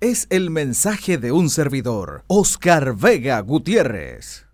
Es el mensaje de un servidor, Oscar Vega Gutiérrez.